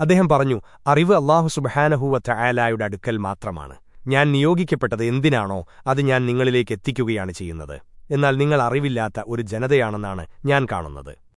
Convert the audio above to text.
അദ്ദേഹം പറഞ്ഞു അറിവ് അള്ളാഹു സുബഹാനഹൂവ ചായാലായുടെ അടുക്കൽ മാത്രമാണ്. ഞാൻ നിയോഗിക്കപ്പെട്ടത് എന്തിനാണോ അത് ഞാൻ നിങ്ങളിലേക്ക് എത്തിക്കുകയാണ് ചെയ്യുന്നത്. എന്നാൽ നിങ്ങൾ അറിവില്ലാത്ത ഒരു ജനതയാണെന്നാണ് ഞാൻ കാണുന്നത്.